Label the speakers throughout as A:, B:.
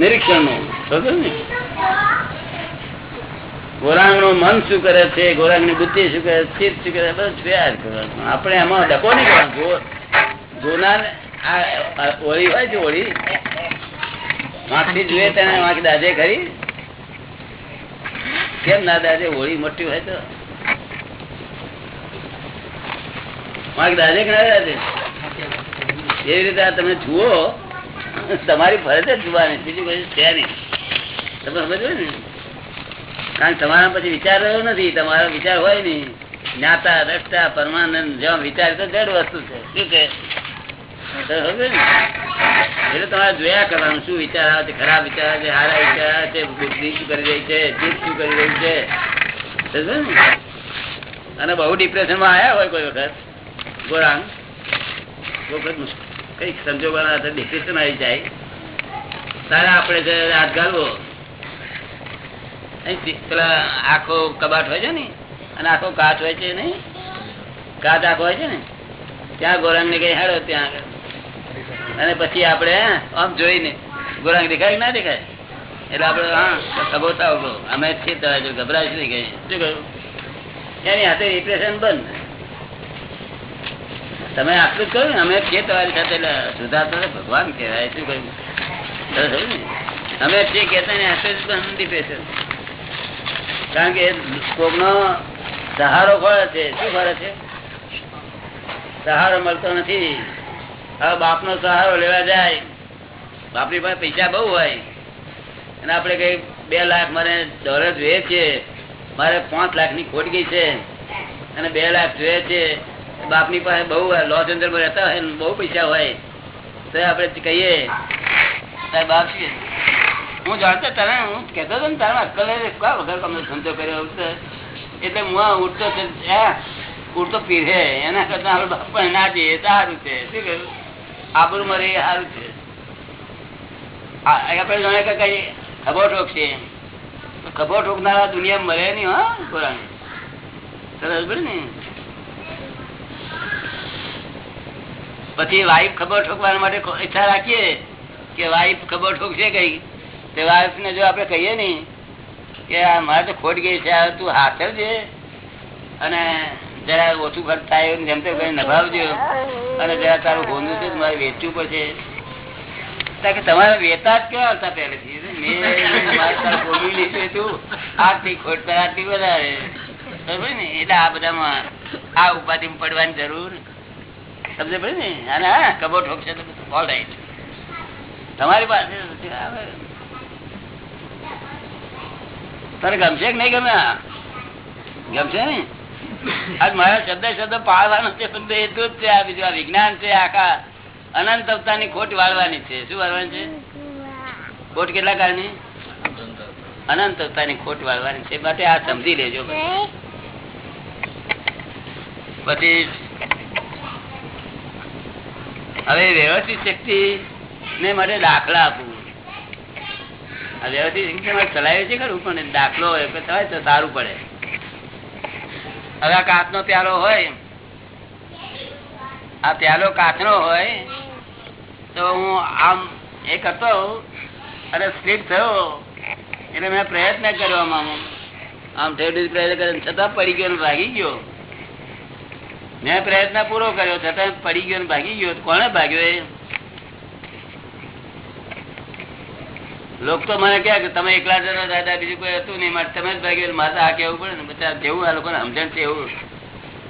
A: નિરીક્ષણનું? ગોરાંગનું મન શું કરે છે? ગોરાંગની બુદ્ધિ શું કરે? ચિત્ત શું કરે? બધું જોયા આપણે એમાં ડકો નહીં કરવાનું આ ઓળી હોય છે ઓળી? વાંકથી જોઈએ તેને વાંકી દાદે ખરી. કેમ ના દાદે હોળી મોટી હોય તો. વાંક દાદે ના દાદે એવી રીતે તમે જુઓ તમારી ફરજ જ જોવાની, બીજું કઈ છે નહીં. તમે સમજો ને? કારણ તમારા પછી વિચાર રહ્યો નથી, તમારો વિચાર હોય નહીં. જ્ઞાતા રક્ષા પરમાનંદ, જેવા વિચાર તો જડ વસ્તુ છે. શું છે એટલે તમારે જોયા કરવાનું, શું વિચાર આવે છે, ખરાબ વિચાર આવે છે સારા વિચાર આવે છે બુદ્ધિ શું કરી રહી છે, જીત શું કરી રહી છે? અને બહુ ડિપ્રેશનમાં આવ્યા હોય કોઈ વખત? ગોરાંગ? વખત કંઈક સંજોગોના ડિપ્રેશન આવી જાય. તારે આપણે હાથ ગાળવો. પેલા આખો કબાટ હોય છે ને, અને આખો કાચ હોય છે નઈ કાચ આખો હોય છે ને? ત્યાં ગોરાંગ ને કઈ હેડો ત્યાં આગળ. અને પછી આપડે આમ જોઈને. ગોરાંગ દેખાય ના દેખાય? એટલે આપડે હા ઊભો. અમે છીએ ગભરાશ નહીં કઈ શું કહ્યું? એની હાથે રિપ્રેશન બંધ. તમે આટલું જ કહ્યું અમે છીએ તમારી સાથે, એટલે ભગવાન કહેવાય, શું કહ્યું? અમે છીએ કહેતા ને આટલું જ ડિપ્રેશન કારણ કે કોક નો સહારો ફળે છે, શું ફળે છે? સહારો મળતો નથી. હવે બાપ નો સહારો લેવા જાય, બાપની પાસે પૈસા બહુ હોય. અને આપડે કઈ બે લાખ મને ડોલર જોઈએ છે મારે પાંચ લાખની ખોટ ગઈ છે, અને બે લાખ જોઈએ છે બાપની પાસે બહુ લોસ એન્જલમાં રહેતા હોય બહુ પૈસા હોય, તો આપડે કહીએ. બાપ છે. હું જાણતો તને હું કેતો હતો ને તારા અક્કલ વગર તમને ધંધો કર્યો એટલે હું ઉઠતો ઉડતો પીરે એના કરતા આપડે બાપ ના જઈએ સારું છે. શું કહ્યું? આબરું મરે સારું છે. આપડે જાણે કે કઈ ખબર ઠોક છે ખબર ઠોકનારા દુનિયા મરે નહીં, હા, પુરાણી. સરસ ને? પછી વાઈફ ખબર ઠોકવા માટે ઈચ્છા રાખીએ કે વાઈફ ખબર ઠોકશે કઈ. તે વાઈફ ને જો આપડે કહીએ ને કે મારે તો ખોટ ગઈ છે તું હાથવજે અને જરા ઓછું ખર્ચ થાય જેમ તેમ કઈ નભાવજો. અને જરા તારું હોનું છે મારે વેચવું પડશે. કે તમારે વેતા જ કેવા હતા પહેલેથી? આર્થિક ખોટ આર્થિક વધારે. ને? એટલે આ બધામાં આ ઉપાધિ પડવાની જરૂર સમજે પડે ને અને હા કબો ઠોકશે તો ઓલ રાઈટ તમારી પાસે તને ગમશે કે નહીં ગમે? ગમશે ને? આજ મારા શબ્દ શબ્દ પાડવાનો છે શબ્દ એટલું જ છે આ બીજું આ વિજ્ઞાન છે આખા અનંત અવતારની ખોટ વાળવાની છે. શું વાળવાની છે? ખોટ કેટલા કાળની? અનંત અવતારની ખોટ વાળવાની છે. માટે આ સમજી લેજો પછી હવે વ્યવસ્થિત શક્તિ ને માટે દાખલા આપવું વ્યવસ્થિત શક્તિ ચલાવ્યું છે ખરું, પણ દાખલો હોય તો સારું પડે. હવે આ કાચ નો પ્યાલો હોય, આ પ્યાલો કાચ નો હોય, તો હું આમ એ કરતો અને સ્લીપ થયો એટલે મેં પ્રયત્ન કર્યો આમ. આમ ઠેર પ્રયત્ન કર્યો, છતાં પડી ગયો ભાગી ગયો. મેં પ્રયત્ન પૂરો કર્યો, છતાં પડી ગયો ભાગી ગયો. કોને ભાગ્યો એ? લોકો તો મને કહે કે તમે એકલા જતા દાદા બીજું કોઈ હતું નહીં. મારે તમે જ ભાગ્યો માતા આ કેવું પડે ને. બધા જેવું આ લોકોને સમજણ છે એવું.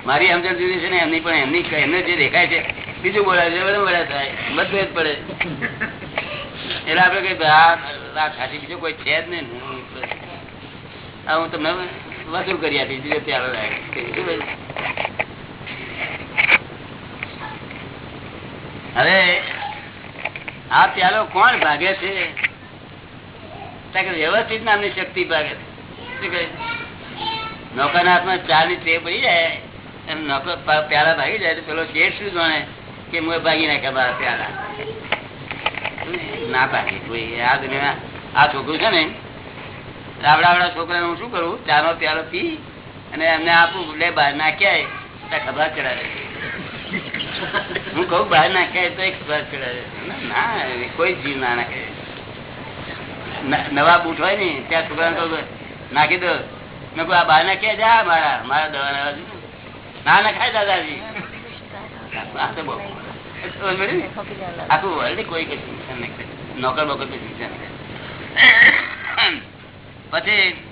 A: મારી સમજણ જુદી છે ને, એમની પણ એમની એમને જે દેખાય છે. બીજું બોલાય છે, બધું બોલા થાય બધું જ પડે. એટલે આપડે કઈ આ ખાસી બીજો કોઈ છે જ નહીં. હું તમને વધુ કરી આપી બીજો ત્યાં હવે આ પ્યાલો કોણ ભાગે છે? વ્યવસ્થિત નામની શક્તિ ભાગે છે. નૌકાના હાથમાં ચા ની ટ્રે પડી જાય, એમ નોકર પ્યાલા ભાગી જાય, તો પેલો શેઠ શું જાણે કે હું ભાગી નાખ્યા મારા પ્યાલા. ના? ભાગે. કોઈ આ દુનિયા આ છોકરું છે ને આવડા છોકરા હું શું કરું? ચા નો પ્યાલો પી અને એમને આપું, લે બહાર નાખ્યા ખબર ચડાવે હું કઉ બહાર નાખે તો એક ચડાવે ના કોઈ જીવ ના નાખે. નવા બૂટ હોય ને, ત્યાં છોકરા નાખી દો. મેં કહું, આ બહાર ના ક્યાં જા મારા મારા દવા ના ના નાખાય દાદાજી? આખું નોકર બોકર કોઈ શિક્ષણ નહીં. પછી,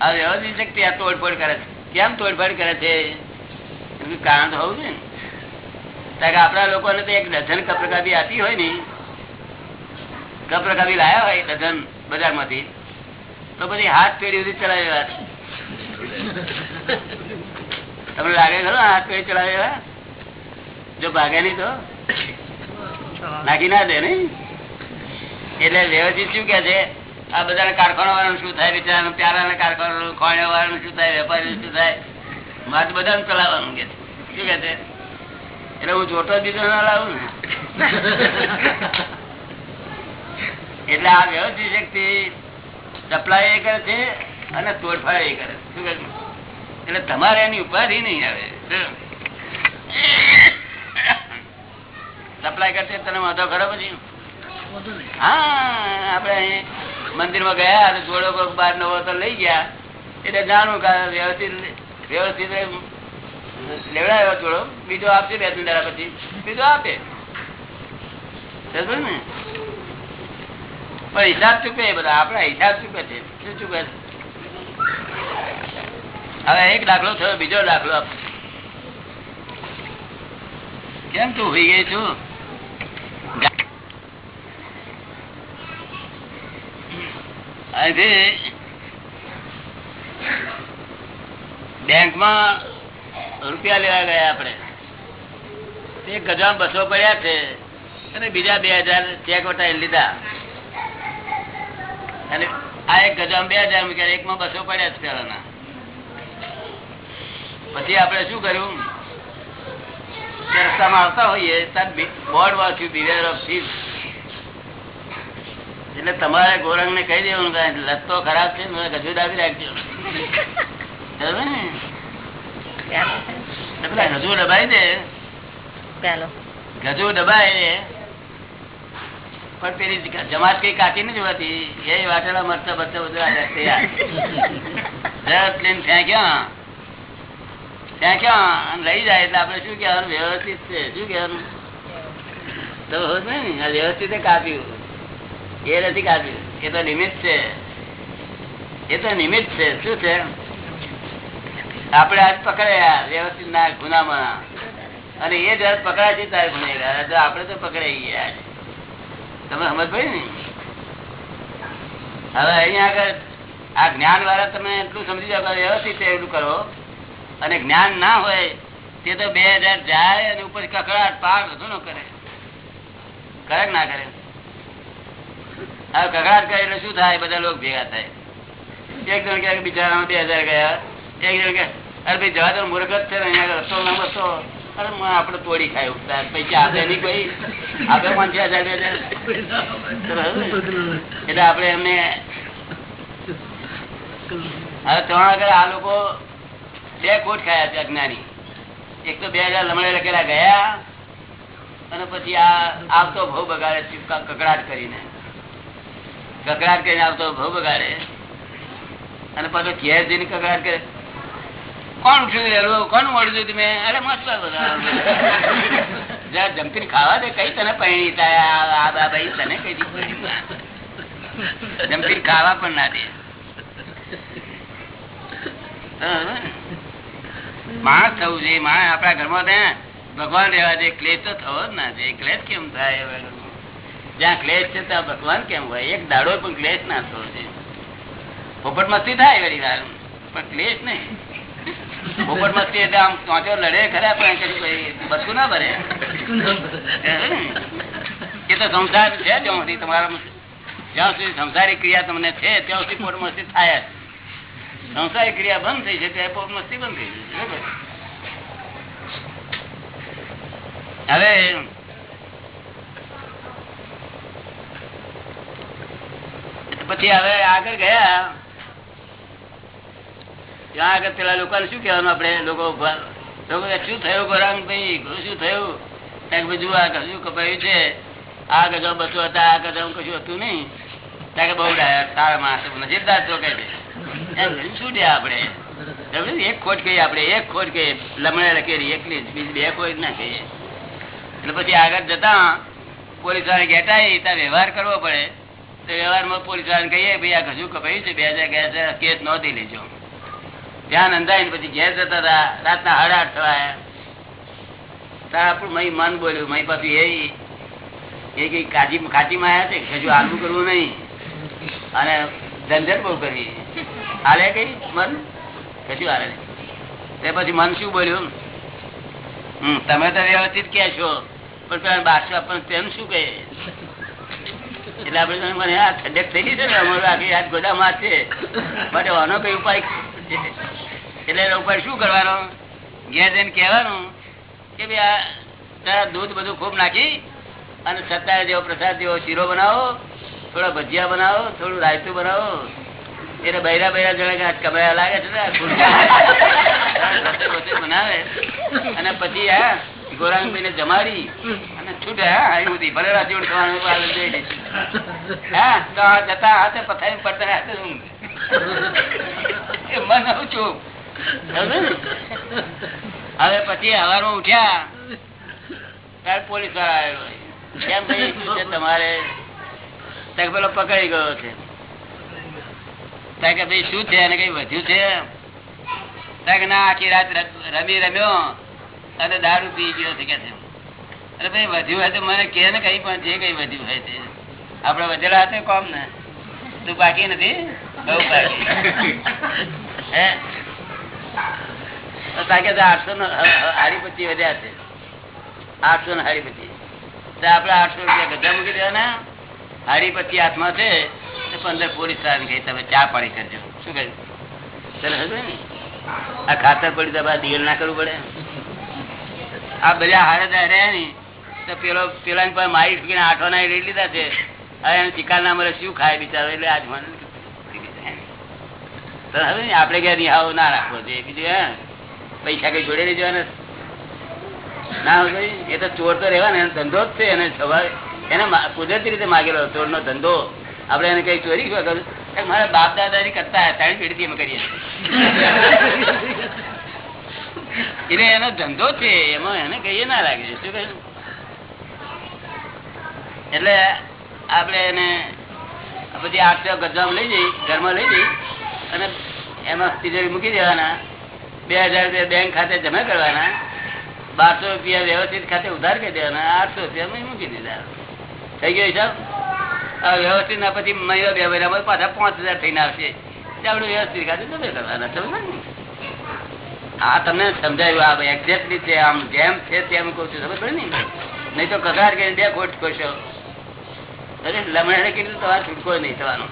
A: આ વ્યવસ્થિત શક્તિ આ તોડફોડ કરે કેમ તોડફોડ કરે છે? કારણ તો હોવું છે ને. આપણા લોકોને તો એક ડઝન કપરકાબી આપી હોય ને કપરકાબી લાયા હોય ડઝન બજારમાંથી, તો પછી હાથ પેઢી સુધી ચલાવી તમને લાગે ખરો હાથ પેઢી ચલાવે જો ભાગે નહીં તો? નાખી ના દે નઈ એટલે વ્યવસ્થિત શું કે છે? આ બધા કારખાના વાળાનું શું થાય બિચારાનું? પ્યારાના કારખાના ખોણિયા વાળાનું શું થાય? વેપારી શું થાય? મારે બધાને ચલાવવાનું કે શું કે છે? એટલે હું જોતો દીધો ના લાવું ને. એટલે આ વ્યવસ્થિત શક્તિ સપ્લાય એ કરે છે અને તોડફાડ એ કરે છે. શું એટલે તમારે એની ઉપાધિ નહીં આવે. સપ્લાય કરશે તને વાંધો ખરો પછી? હા આપડે મંદિરમાં ગયા અને જોડો બાર નવો તો લઈ ગયા. એટલે જાણવું કે વ્યવસ્થિત વ્યવસ્થિત લેવડાયો જોડો બીજો આપશે બે ત્રણ દાડા પછી. બીજો આપે. ને? પણ હિસાબ ચૂકે બધા. આપડા હિસાબ ચૂકે છે. શું ચૂકે હવે એક દાખલો થયો, બીજો દાખલો કેમ તું હોઈ ગઈ છું? બેંકમાં રૂપિયા લેવા ગયા આપણે. એક ગજામ બસો પડ્યા છે અને બીજા બે હજાર ચેક વટાઈ લીધા. અને આ એક ગજામ બે હજાર મૂક્યા એકમાં બસો પડ્યા છે પેલાના પછી આપણે શું કર્યું? રસ્તામાં આવતા હોઈએ ત્યારે બોર્ડ વાંચ્યું બિવેર ઓફ થીફ એટલે તમારે ગોરંગ ને કહી દેવાનું લત તો ખરાબ છે મને ગજુ દાબી રાખજો. ને? ગજુ દબાઈ દે ગજુ દબાય પણ પેલી જમાત કઈ કાચી નથી હોતી એ વાટેલા મરતા બરતા બધું ફેંક્યા ફેંક્યા લઈ જાય એટલે આપડે શું કેવાનું વ્યવસ્થિત છે શું કહેવાનું તો હોત ને વ્યવસ્થિત કાપ્યું એ નથી કાપ્યું એ તો નિમિત્ત છે એ તો નિમિત્ત છે શું છે આપડે આજ પકડાયા, વ્યવસ્થિત ના ગુનામાં. અને એ જ હાથ પકડાય છે તારે ગુનેગાર. તો આપડે તો પકડાઈ ગયા તમે સમજ પડી ને? હવે અહીંયા આગળ આ જ્ઞાન વાળા તમે એટલું સમજી જાવ વ્યવસ્થિત એટલું કરો. અને જ્ઞાન ના હોય, તે તો બે હજાર જાય અને ઉપર કકડાટ પાર બધું ન કરે. કરે ના કરે. હવે કકડાટ કરે એટલે શું થાય? બધા લોકો ભેગા થાય. એક જણ કે બિચારા બે હજાર ગયા. અરે ભાઈ, જવા તો મૂર્ખ જ છે ને, અહીંયા રસ્તો ના બસો. અરે આપડે તોડી ખાય ઉઠતા પૈસા આપે નહીં કોઈ આપે પાંચ હજાર એટલે આપડે એમને હવે ત્રણ આગળ આ લોકો બે કોટ ખાયા છે અજ્ઞાની. એક તો બે હજાર લમણે લખેલા ગયા, અને પછી આ આવતો ભવ બગાડે કકડાટ કરીને. કકડાટ કરીને આવતો ભવ બગાડે. અને પાછો ઘેર જઈને કકડાટ કરે. કોણ કોણ મળજો તમે? અરે, મસ્ત જરા જમતીને ખાવા દે, કઈ તને આ ભાઈ તને કઈ દી ખાવા પણ ના દે. માણસ થવું જોઈએ. માણસ આપણા ઘરમાં ત્યાં ભગવાન રહેવા દે. ક્લેશ તો થવો જ ના છે ક્લેશ કેમ થાય? જ્યાં ક્લેશ છે, ત્યાં ભગવાન કેમ હોય? એક દાડો પણ ક્લેશ ના થવો જોઈએ. પોપટ મસ્તી થાય વળી વાર. પણ ક્લેશ નહીં. પોપટ મસ્તી એટલે આમ ચોચો લડે ખરા પણ કશું ના ભરે એ તો સંસાર છે ત્યાં સુધી તમારા જ્યાં સુધી સંસારી ક્રિયા તમને છે, ત્યાં સુધી પોટ મસ્તી થાય જ. સંસારિક ક્રિયા બંધ થઈ છે, ત્યારે પોટ મસ્તી બંધ થઈ છે. હવે પછી હવે આગળ ગયા. ત્યાં આગળ પેલા લોકોને શું કહેવાનું આપડે લોકો શું થયું ગોરાંગ ભાઈ શું થયું? ત્યાં બધું આ કશું કપાયું છે. આ ગજો બસો હતા, આ ગજો કશું હતું નહીં. ત્યાં બહુ સારા માણસ નસીબદાર તો કે છે. એમ કરીને આપણે? એક ખોટ કહીએ આપણે, એક ખોટ કહીએ. લમણે લખેલી, એકલી બીજી બે ખોટ ના કહીએ. એટલે પછી આગળ જતા પોલીસવાળા ઘેટાય ત્યાં વ્યવહાર કરવો પડે. તો વ્યવહારમાં પોલીસ વાળાને કહીએ, ભાઈ, આ કશું કપાયું છે? બે હજાર ગયા કેસ નોંધી લેજો. ત્યાં નંદાઈને પછી ઘેર જતા હતા. રાતના સાડા આઠ થયા તારા આપણું મય મન બોલ્યું. મય પાછું એ કઈ કાચી કાચી માં આવ્યા છે? હજુ આગું કરવું નહીં. અને ધંધર બહુ કરવી હાલે કઈ મન? કશું હાલે તે પછી મન શું બોલ્યું? હમ, તમે તો વ્યવસ્થિત કે છો. પણ પેલા બાદશાહ પણ તેમ શું કહે? એટલે આપડે મને આ ઠંડક થઈ ગઈ છે ને, અમારું આખી યાદ ગોદામાં છે. માટે આનો કઈ ઉપાય એટલે ઉપર શું કરવાનો? ઘેર જઈને કહેવાનું કે ભાઈ આ દૂધ બધું ખૂબ નાખી અને સત્તા જેવો પ્રસાદ, જેવો શીરો બનાવો, થોડા ભજીયા બનાવો, થોડું રાયતું બનાવો. એટલે બૈરા બૈરા જણા કમરા લાગે છે બનાવે. અને પછી આ ગોરાંગભાઈ ને જમાડી અને છૂટે, હા સુધી. હા, તો જતા હાથે પથારી પડતા ઊંઘ. એ છું. હવે પછી હવારમાં ઉઠ્યા. ત્યારે પોલીસવાળા આવ્યો. કેમ ભાઈ? તમારે? પેલો પકડી ગયો છે. કે ભાઈ શું છે? અને કઈ વધ્યું છે? ના, આખી રાત રમી રમ્યો. અને દારૂ પી ગયો છે, કે છે. અરે ભાઈ, વધ્યું હોય તો મને કે ને કઈ પણ, જે કઈ વધ્યું હોય તે. આપડે વધેલા હતા કોમ ને? તું બાકી નથી? બહુ બાકી. પંદર પોલીસ કહી તમે ચા પાણી કરજો. શું કહ્યું ચાલે સમજ્યું ને? આ ખાતર પડી તો બાદ ના કરવું પડે. આ બધા હારે રહ્યા ની, તો પેલો પેલા મારી આઠો ના લઈ લીધા છે. હવે ના મળે શું ખાય બિચારો? એટલે આજ મને આપણે ઘેર નિહાવો ના રાખવો જોઈએ. બીજું પૈસા કઈ જોડે લઈ ને ના એ તો ચોર તો રહેવા એનો ધંધો જ છે, એને સ્વભાવ એને કુદરતી રીતે માગેલો ચોર નો ધંધો. આપડે એને કઈ ચોરી મારા બાપ દાદા ની કરતા ત્રણ પેઢીથી અમે કરીએ. એટલે એનો ધંધો છે, એમાં એને કહીએ ના લાગે. શું કહ્યું? એટલે આપણે એને પછી આઠસો ગજવા લઈ જઈ, ઘરમાં લઈ જઈ અને એમાં તિજોરી મૂકી દેવાના. બે હજાર બેંક ખાતે જમા કરવાના. બારસો રૂપિયા વ્યવસ્થિત ખાતે ઉધાર કરી દેવાના. આઠસો રૂપિયા મૂકી દીધા થઈ ગયો હિસાબ વ્યવસ્થિત ના પછી મહિના બે મહિનામાં પાછા પાંચ હજાર થઈને આવશે. આપણે વ્યવસ્થિત ખાતે જમે કરવાના સમજો આ તમને સમજાયું, આ એક્ઝેક્ટલી છે, આમ જેમ છે તેમ કહું છું. ખબર પડે ને? નહીં તો કગાર કરીને બે ખોટ કરશો અરે લમણે કીધું તમારે છૂટકો નહીં થવાનો.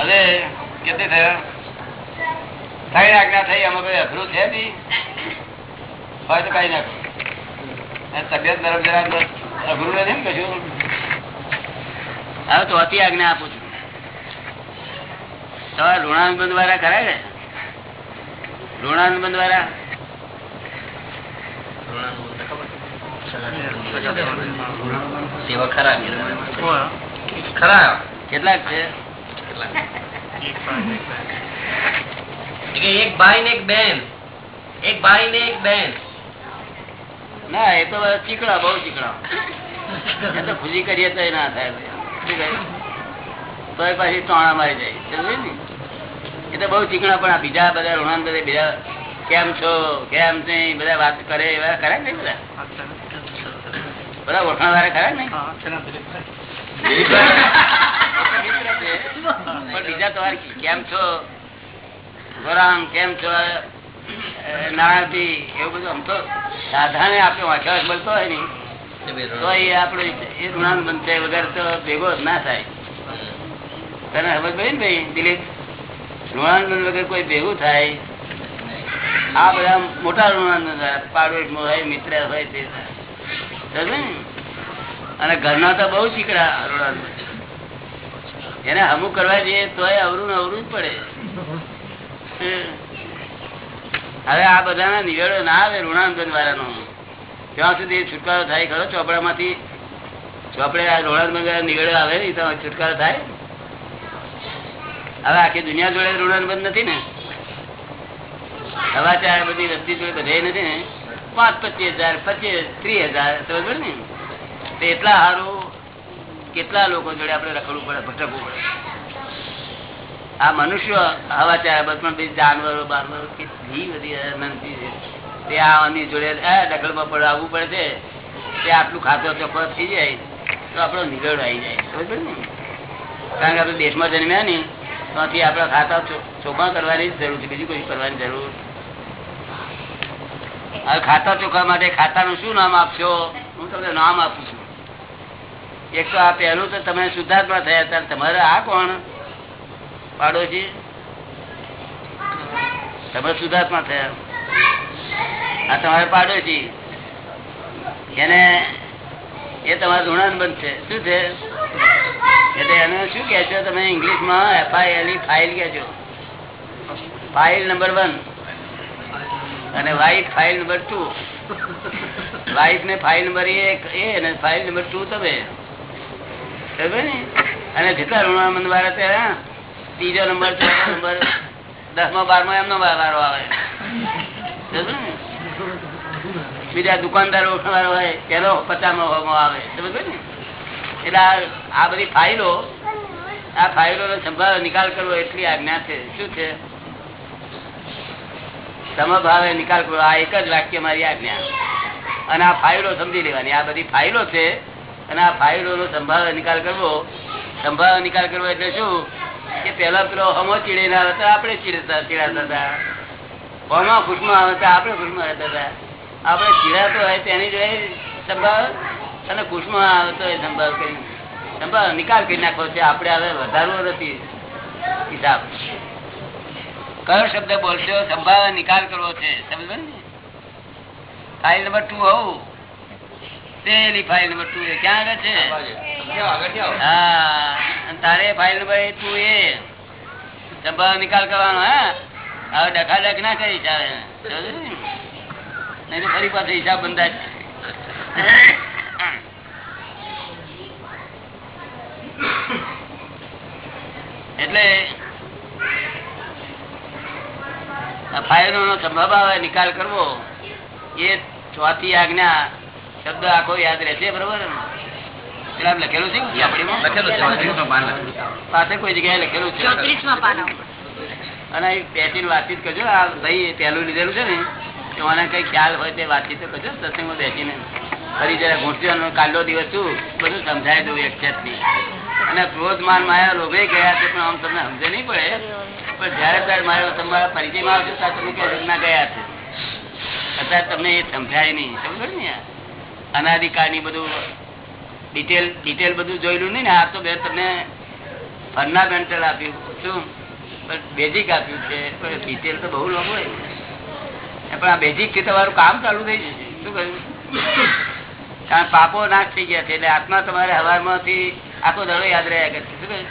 A: હવે કેટલી થયા? થઈ આજ્ઞા થઈ આમાં કઈ અઘરું છે નહીં? હોય તો કઈ નાખો. તબિયત ગરમ જરા અઘરું નથી ને કશું? હવે તો અતિ આજ્ઞા આપું છું. તમારા ઋણાનુબંધ વાળા ખરા ને ઋણાનુબંધ વાળા?
B: સેવા ખરા ખરા
A: કેટલાક છે?
B: એક ભાઈ ને એક બેન. એક ભાઈ ને એક બેન.
A: ના એ તો ચીકડા બહુ ચીકણા. એ તો ખુશી કરીએ તો ના થાય તો પાછી ટોણા મારી જાય. ને? એ તો બહુ ચીકણા પણ આ બીજા બધા ઋણાન બધા બીજા કેમ છો કેમ નહીં બધા વાત કરે એવા કરે ને બધા? બધા ઓળખાણ વાળા ખરા ને પણ બીજા તમારે કેમ છો? ગોરામ કેમ છો? નાણાથી એવું બધું આમ તો સાધાને આપણે વાંચવા બોલતો હોય ને તો એ આપણો એ ઋણાન બનશે વગર તો ભેગો ના થાય. તને ખબર પડી ને ભાઈ દિલીપ? ઋણાનંદ વગર કોઈ ભેગું થાય? આ બધા મોટા ઋણાનંદ પાડોશ હોય મિત્ર હોય તે ને? અને ઘરના તો બહુ ચીકડા ઋણાનંદ એને અમુક કરવા જઈએ તોય અવરું અવરું જ પડે. હવે આ બધાના નિવેડો ના આવે ઋણાનંદ વાળાનો. ત્યાં સુધી છુટકારો થાય ખરો? ચોપડા માંથી ચોપડે આ ઋણાનુબંધ નીકળે આવે ને, તો છુટકારો થાય? હવે આખી દુનિયા જોડે ઋણાંદન નથી ને? હવા ચાર બધી વસ્તી જોડે બધે નથી ને? પાંચ, પચીસ હજાર, પચીસ, ત્રીસ હજાર ને? તો એટલા સારું કેટલા લોકો જોડે આપણે રખડવું પડે, ભટકવું પડે? આ મનુષ્ય હવા ચાર બસ પણ જાનવરો, બાનવરો, કેટલી બધી અનંતી છે. તે આની જોડે દખલમાં પડે, આવવું પડે છે. તે આટલું ખાતો ચોખ્ખો થઈ જાય. તો આપણો નિગડ આવી જાય. સમજ ને? કારણ કે આપણે દેશમાં જન્મ્યા ને, ત્યાંથી આપણા ખાતા ચો- ચોખ્ખા કરવાની જરૂર છે, બીજું કોઈ કરવાની જરૂર હવે ખાતા ચોખા માટે ખાતાનું શું નામ આપશો? હું તમને નામ આપું છું. એક તો આ પહેલું તો તમે શુદ્ધાત્મા થયા ત્યારે તમારે આ કોણ? પાડોશી? તમે શુદ્ધાત્મા થયા. આ તમારે પાડોશી. એને, એ તમારા ઋણાન છે. શું છે? એટલે એને શું કહેશો તમે ઇંગ્લિશમાં એફઆઈએલ ફાઇલ કહેજો ફાઇલ નંબર વન અને wife file number two wife ને ફાઇલ નંબર એક, એ અને ફાઇલ નંબર ટુ તમે અને જેટલા ઋણાનંદ વાળા તે ત્રીજો નંબર, ચોથો નંબર, દસમો, બારમો, એમનો વારો આવે? બીજા દુકાનદારો વાળો હોય તેનો પચામો આવે. સમજ ને? એટલે આ આ બધી ફાઇલો આ ફાઇલો નો સંભાળ, નિકાલ કરવો એટલી આજ્ઞા છે. શું છે? સમભાવે નિકાલ કરો. આ એક જ વાક્ય મારી આજ્ઞા. અને આ ફાઇલો સમજી લેવાની. આ બધી ફાઇલો છે. અને આ ફાઇલો નો સંભાવ નિકાલ કરવો. સંભાવે નિકાલ કરવો એટલે શું? કે પેલા પેલો હમો ચીડે હતા, આપણે ચીડતા, ચીડાતા હતા. હોમાં ખુશમાં આવે આપણે ખુશમાં રહેતા હતા. આપણે ચીડાતો હોય તેની જોડે સંભાવ અને ખુશમાં આવે તો એ સંભાવ કરી. સંભાવ નિકાલ કરી નાખવો છે. આપણે હવે વધારવો નથી. હિસાબ. કયો શબ્દ બોલશો? સંભાવ નિકાલ કરવો છે. સમજો ને? ફાઇલ નંબર ટુ હોવું પેલી ફાઇલ નંબર ટુ એ ક્યાં આગળ છે? હા તારે ફાઇલ નંબર ટુ એ સંભાવ નિકાલ કરવાનો, હા? હવે ડખા ડખ ના કરી ચાલે? નહીં ફરી પાછો હિસાબ બંધાય. એટલે આ ફાઇલો નો સંભાવ આવે નિકાલ કરવો એ ચોથી આજ્ઞા શબ્દ આખો યાદ રહેશે બરોબર? લખેલું છે? પાસે કોઈ જગ્યાએ લખેલું છે. અને બેસીને વાતચીત કરજો આ ભાઈ પહેલું લીધેલું છે ને તો મને કઈ ખ્યાલ હોય તે વાતચીત કરજો સત્સંગમાં બેસીને. ફરી જરા ઘૂંટજો કાલો દિવસ શું? બધું સમજાય દઉં એક છે અને ક્રોધ માન માયા લોભે ગયા છે પણ આમ તમને સમજે નહીં પડે. પણ જયારે ત્યારે મારે તમારા પરિચયમાં આવજો, ત્યારે તમે કહે ગયા છે અત્યારે તમને એ સમજાય નહીં. સમજો ને અનાધિકારની બધું ડિટેલ ડિટેલ બધું જોયેલું નહીં ને, આ તો બે તમને ફંડામેન્ટલ આપ્યું. શું? પણ બેઝિક આપ્યું છે. પણ ડિટેલ તો બહુ લોકો હોય. પણ આ બેઝિકથી તમારું કામ ચાલુ થઈ જશે. શું કહ્યું? કારણ પાપો નાશ થઈ ગયા છે. એટલે આત્મા તમારે હવારમાંથી આખો દડો યાદ રહ્યા કરશે શું કહ્યું?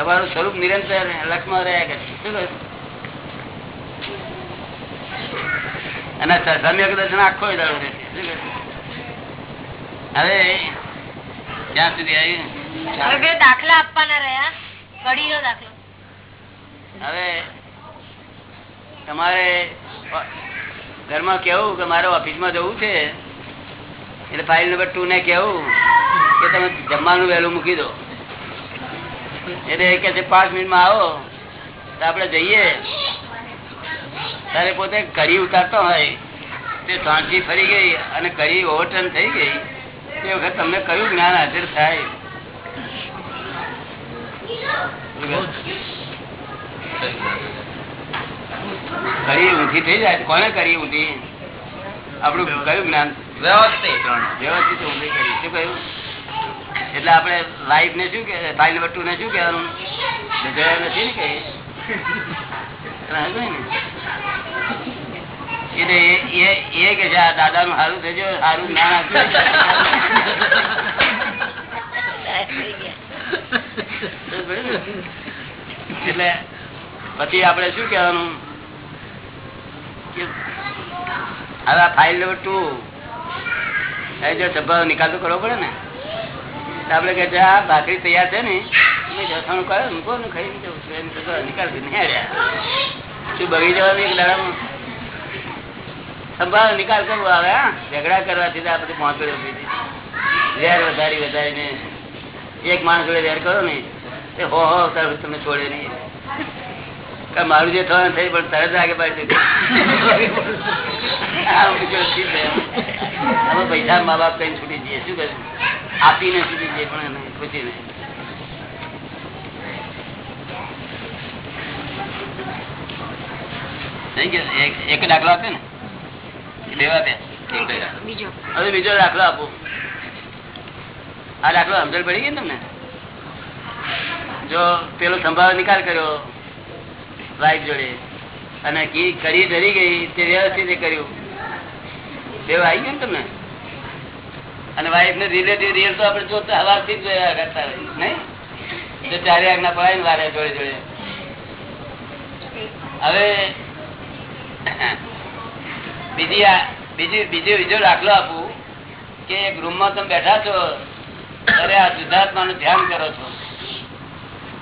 A: તમારું સ્વરૂપ નિરંતર લક્ષમાં રહ્યા કરે શું અને સમ્યક દર્શન આખો દડો રહેશે. હવે ક્યાં સુધી
C: આવી દાખલા આપવાના રહ્યા. કડીનો દાખલો.
A: હવે તમારે ઘરમાં કેવું કે મારે ઓફિસમાં જવું છે? એટલે ફાઇલ નંબર ટુ ને કેવું કે તમે જમવાનું વહેલું મૂકી દો. એટલે કે છે પાંચ મિનિટમાં આવો તો આપણે જઈએ. તારે પોતે કરી ઉતારતો હોય તે સાંજથી ફરી ગઈ અને કરી ઓવરટર્ન થઈ ગઈ. તે વખત તમને કયું જ્ઞાન હાજર થાય? કરી ઊંધી થઈ જાય કોને કરી ઊંધી? આપણું કયું જ્ઞાન?
B: વ્યવસ્થિત.
A: વ્યવસ્થિત ઊંધી કરી. શું કહ્યું? એટલે આપણે લાઈફ ને શું કે ફાઇલ નંબર ટુ ને શું ગધેડા નથી ને એ- કે છે, આ દાદા નું સારું થજો સારું ના એટલે પછી આપણે શું કહેવાનું? કે હવે ફાઇલ નંબર ટુ એ જો સભા નિકાલ તો કરવો પડે ને? આપડે કે આ ભાખરી તૈયાર છે ને એક દાડામાં? સંભાળ માણસ કરો ને તે હો હો તાર તમે છોડે નહીં. મારું જે થવાનું થયું પણ તરત આગે પાડી પૈસા, મા બાપ કઈ છૂટી જઈએ. શું કરું આપીને નથી જઈએ પણ એને ખુશી નહીં થઈ ગયો એક દાખલો આપે ને? લેવા બે હવે બીજો દાખલો આપો. આ દાખલો સમજણ પડી ગઈ તમને? જો પેલો સંભાવ નિકાલ કર્યો વાઈફ જોડે અને કી કરી ધરી ગઈ તે વ્યવસ્થિત કર્યું. બે આવી ગયું ને તમને? અને વાઇફ ને રિલેટિવ રિયલ તો આપણે જોતા હવાથી જ જોયા કરતા નહીં? તો ચારે આજ્ઞા પડાય ને વારે જોડે જોડે. હવે, બીજી બીજી, બીજો બીજો દાખલો આપું કે એક રૂમમાં તમે બેઠા છો, ત્યારે આ શુદ્ધાત્મા નું ધ્યાન કરો છો.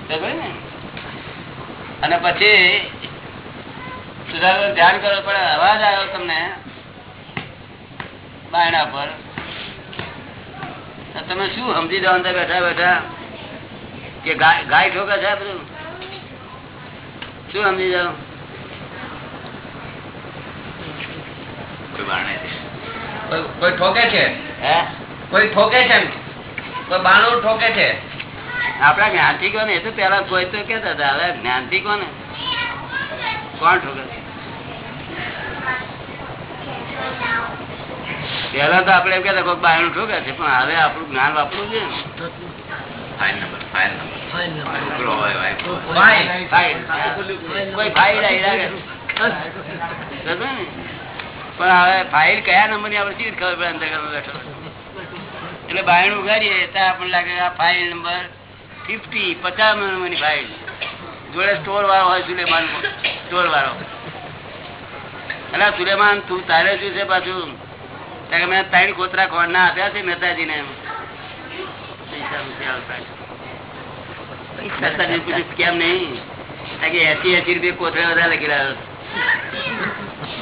A: ને? અને પછી શુદ્ધાત્મા ધ્યાન કરો, પણ અવાજ આવ્યો તમને બાયણા પર. તમે શું સમજી જાઓ અંદર બેઠા બેઠા? કે ગાય ગાય ઠોકે છે બધું? શું સમજી જાઓ?
B: કોઈ ઠોકે છે?
A: હે?
B: કોઈ ઠોકે છે. કોઈ બાણું ઠોકે છે?
A: આપડા જ્ઞાનથી કોને? એ તો પેલા કોઈ તો કેતા હતા હવે જ્ઞાનથી કોને? કોણ ઠોકે પેલા તો આપડે એમ કેતા કોઈ બાયણું ઠોકે છે પણ હવે આપણું જ્ઞાન વાપરવું છે? પણ હવે ફાઇલ કયા નંબરની આપડે ખબર પડે અંદર બેઠો? એટલે બાયણું ઉગાડીએ ત્યાં આપણને લાગે આ ફાઇલ નંબર ફિફ્ટી પચાસ નંબરની ફાઇલ જોડે સ્ટોર વાળો હોય સુલેમાન સ્ટોર વાળો એટલે સુલેમાન તું તારે શું છે પાછું? મેં ત્રણ કોતરા ખોરના આપ્યા છે મહેતાજી ને આવતા પૂછ્યું કેમ નહીં? એસી એસી રૂપિયા કોથળા વધારે લખેલા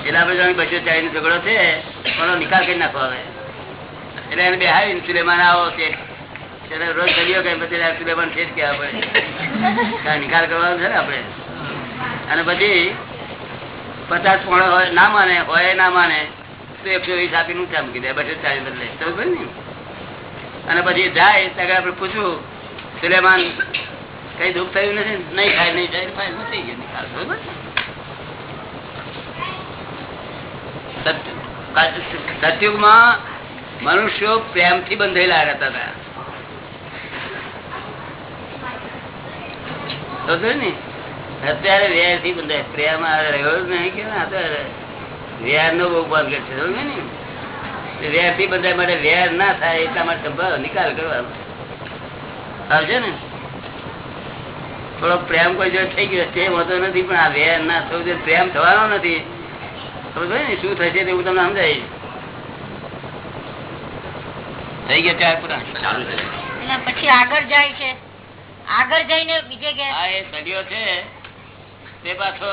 A: એટલે આપડે બસો ચાલીસ ઝઘડો છે પણ નિકાલ કરી નાખો હવે. એટલે એને બેહાડીને સુલેમાન આવો છે તેને રોજ કર્યો કે પછી સુલેમાન છે જ કે આપણે નિકાલ કરવાનો છે ને આપણે. અને પછી પચાસ પોણા હોય ના માને હોય ના માને. તો એકસો વીસ આપીને ઊંચા મૂકી દે બસો ચાલીસ બદલે ને? અને પછી જાય ત્યારે આપણે પૂછવું સુલેમાન, કઈ દુઃખ થયું નથી? નહીં થાય નહીં થાય ફાઇલ થઈ ગયો. નિકાલ, બરોબર? સતયુગમાં મનુષ્યો પ્રેમથી બંધેલા રહેતા હતા. અત્યારે વેરથી બંધાય. પ્રેમ રહ્યો જ નહીં કે વેર નો બહુ બંધ છે વેરથી બધા માટે વેર ના થાય એટલા માટે નિકાલ કરવાનો. આવશે ને? થોડો પ્રેમ કોઈ જો થઈ ગયો તે હોતો નથી પણ આ વેર ના થવું પ્રેમ થવાનો નથી. સમજો ને? શું થશે તે હું તમને સમજાય થઈ ગયા ચાર પૂરા. ચાલુ છે.
C: પછી આગળ જાય છે. આગળ જઈને બીજે ગયા
A: એ સડ્યો છે તે પાછો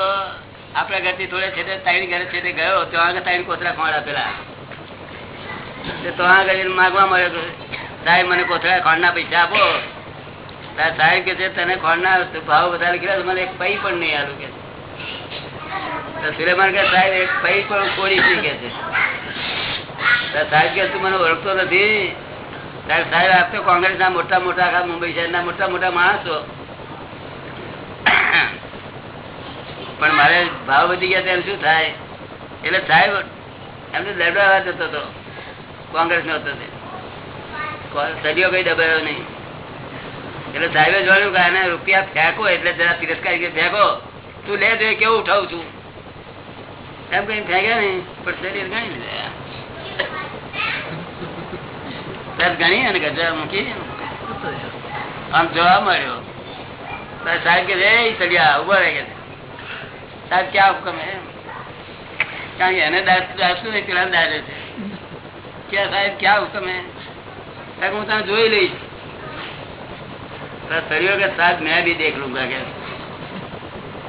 A: આપણા ઘરથી થોડે છે તે ઘરે છે ગયો, તો આગળ તારી કોથળા ખોણ આપેલા તો આગળ માગવા મળ્યો સાહેબ, મને કોથળા ખોણના પૈસા આપો. સાહેબ કે છે, તને ખોણના ભાવ વધારે કર્યા મને એક પૈ પણ નહીં આવ્યું કે સુલેમાન કે, સાહેબ, એક પૈ પણ કોરી છે કે છે. સાહેબ કે, તું મને ઓળખતો નથી. તારે સાહેબ, આપ તો કોંગ્રેસ ના મોટા મોટા આખા મુંબઈ શહેર ના મોટા મોટા માણસો. પણ મારે ભાવ વધી ગયા એમ શું થાય? એટલે સાહેબ એમને દરબાર જતો હતો કોંગ્રેસ નો હતો સદીઓ કઈ દબાયો નહીં. એટલે સાહેબે જોયું કે આને રૂપિયા ફેંકો એટલે જરા તિરસ્કાર ફેંકો. તું લે તો કેવું ઉઠાવું છું? એમ કઈ ફેંક્યા નહીં, પણ શરીર ગણી દસ ગણી અને ગજા મૂકી. આમ જોવા મળ્યો. સાહેબ કે રે સળિયા ઊભો રહે કે. સાહેબ ક્યાં હુકમ હે? કારણ કે એને દાસ નહીં પેલા દાદે છે. ક્યાં સાહેબ, ક્યાં હુકમ હે? હું તને જોઈ લઈશ. સરિયો કે સાહેબ, મેં ભી દેખ લુંગા કે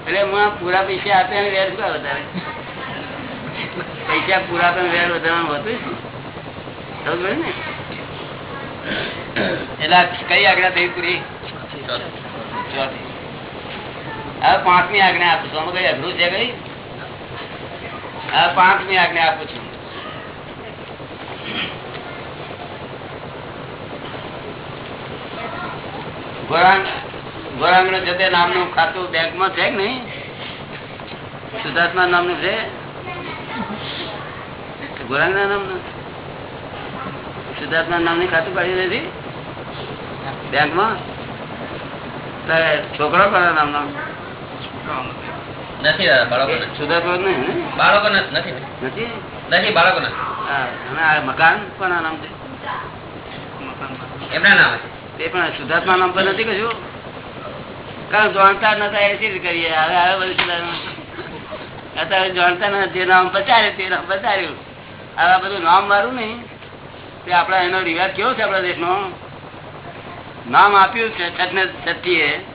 A: એટલે હું પૂરા પૈસા આપે ને વેર શું વધારે? પૈસા પૂરા આપે વેર વધારવાનું હતું ને સમજ ને? એટલે કઈ આગળ થઈ પૂરી? ચોથી હવે પાંચમી આજ્ઞા આપું છું. કઈ અઘરું છે કઈ? પાંચમી આજ્ઞા આપું છું. ગોરાંગ ગોરાંગ છે તે નામનું ખાતું બેંકમાં છે કે નહીં? સુધાર્થમાં નામનું છે? ગોરાંગના નામનું? સિદ્ધાર્થના નામની ખાતું કાઢી નથી બેંકમાં છોકરો કયો નામનો?
B: નથી બાળકો નથી.
A: નહીં
B: બાળકો નથી નથી.
A: નથી?
B: નથી બાળકો નથી.
A: હા, અને આ મકાન પણ નામ છે?
B: એમના નામ
A: તે પણ શુદ્ધાત્મા નામ પર નથી કશું? કારણ જાણતા નતા એ રીતે કરીએ? હવે હવે બધું અત્યારે જાણતા નથી જે નામ પચારે તે નામ પચાર્યું. હવે બધું નામ મારું નહીં. તે આપડા એનો રિવાજ કેવો છે આપણા દેશનો? નામ આપ્યું છે છઠને છઠ્ઠીએ